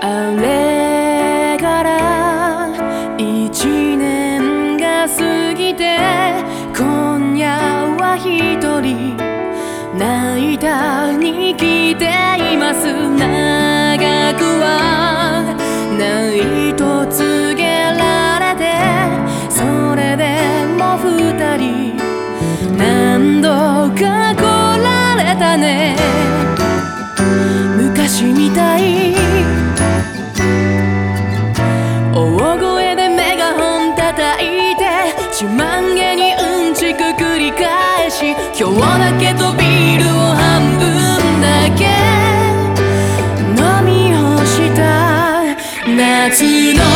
あれから一年が過ぎて今夜は一人泣いたに来ています長くはないと告げられてそれでも二人何度か来られたね自慢げにうんちく繰り返し今日だけとビールを半分だけ飲み干した夏の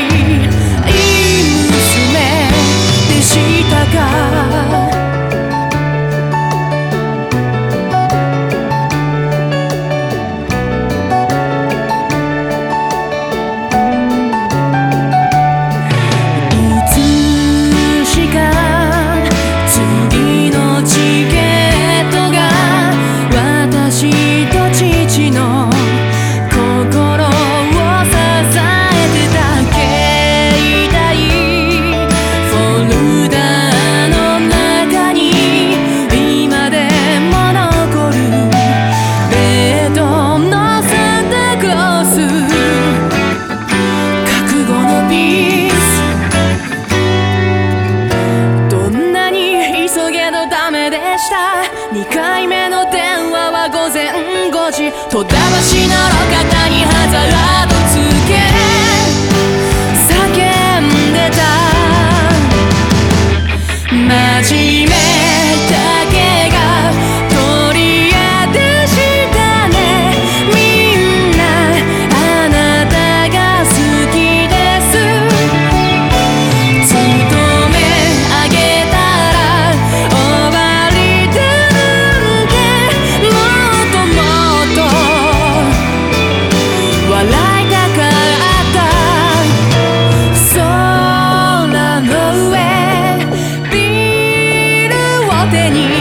いい娘でしたかどダメでした。2回目の電話は午前5時。戸田橋の路肩にハザードつけ。叫んでた。真面目手に